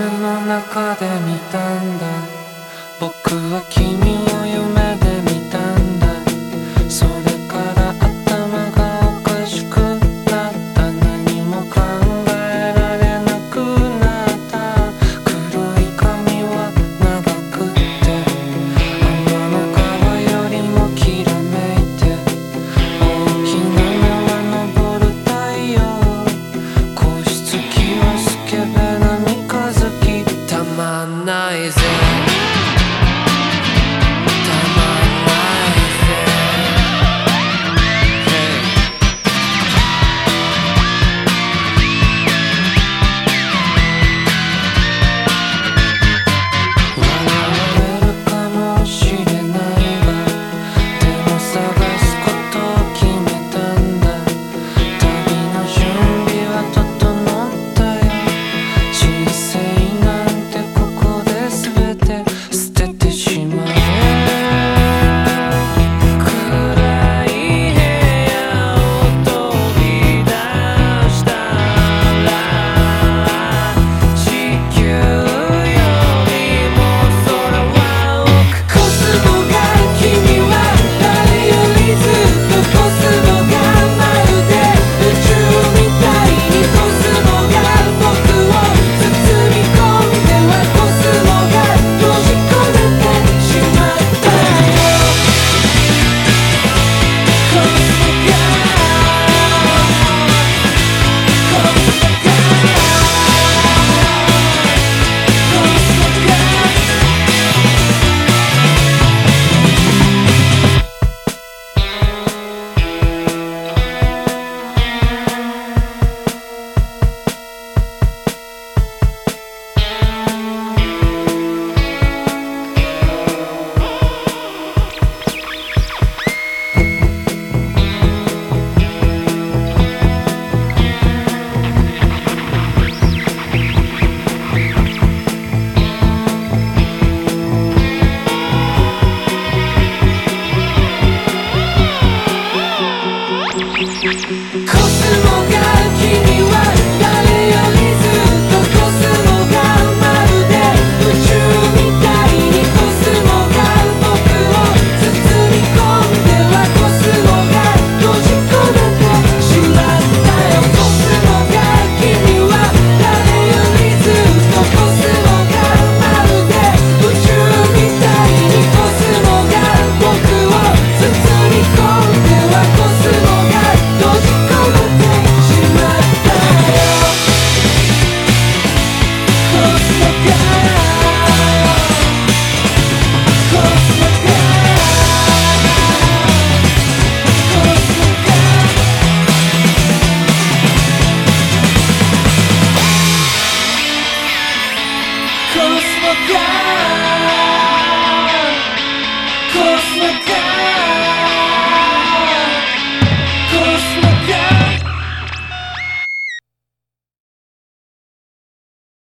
夢の中で見たんだ。僕は君を夢コスモが君は Cosmo God Cosmo God